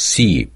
see